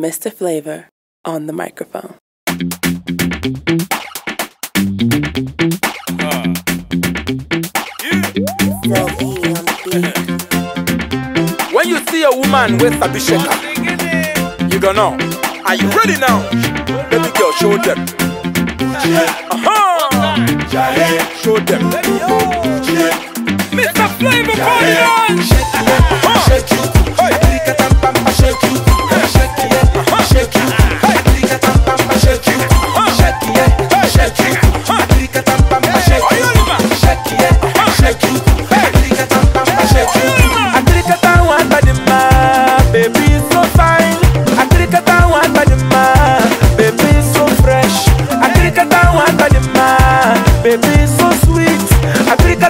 Mr. Flavour on the microphone. When you see a woman with a bishop, you don't know. Are you ready now? Baby girl, show them. Uh-huh. Show them. weeks. I think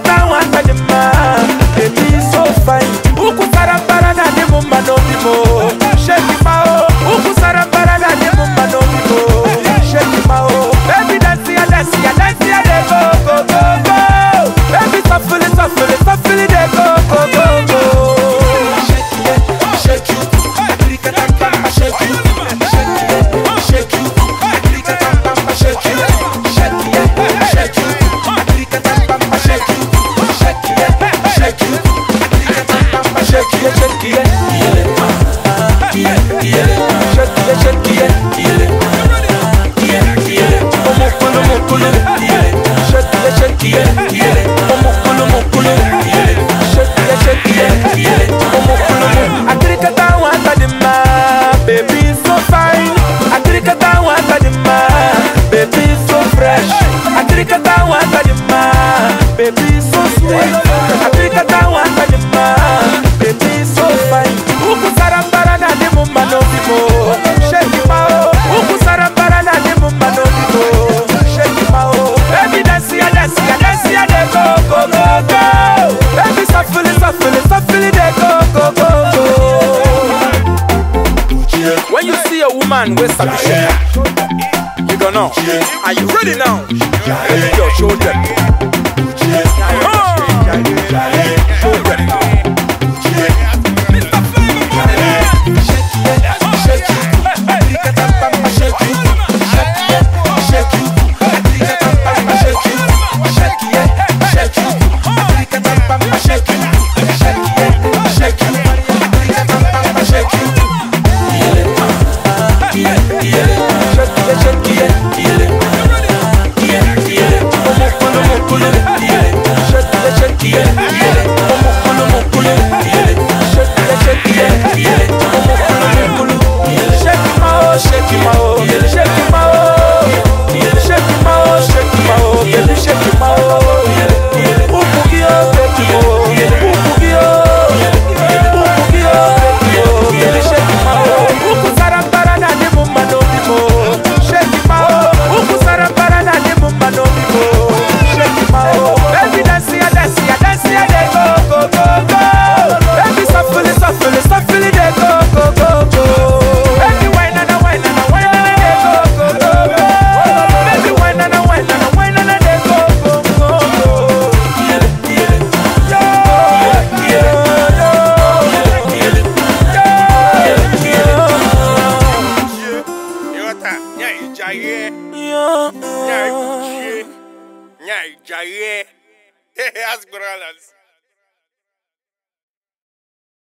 man we're some shit. You don't know. Are you ready now? Let your children. Nigeria. Ask Baralas.